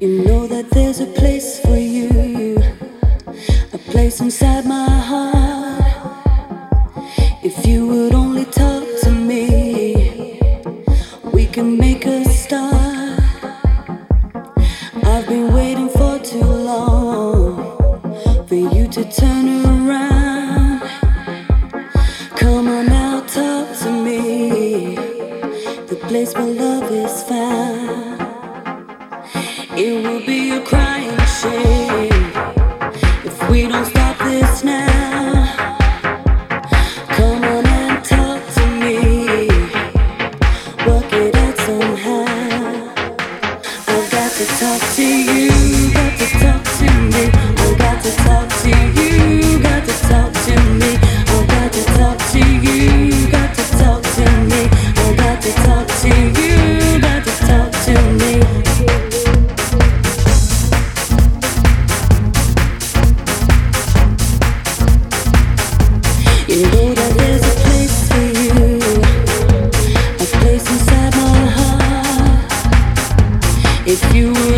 You know that there's a place for you, a place inside my heart. If you would only talk to me, we can make a start. I've been waiting for too long for you to turn around. Come on now, talk to me, the place where love is found. It will be a crying shame if we don't stop this now. Come on and talk to me. Work it out somehow. I've got to talk to you.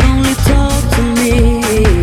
Only talk to me,